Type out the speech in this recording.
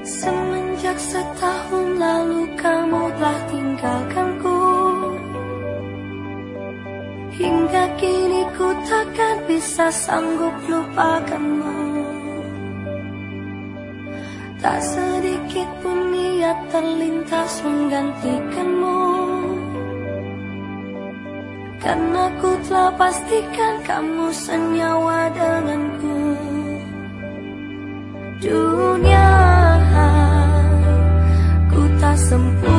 Semenjak setahun lalu kamu telah tinggalkanku. Hingga kini ku takkan bisa sanggup lupakanmu. Tak sedikit pun niat terlintas menggantikanmu. Karena ku telah pastikan kamu senyawa denganku some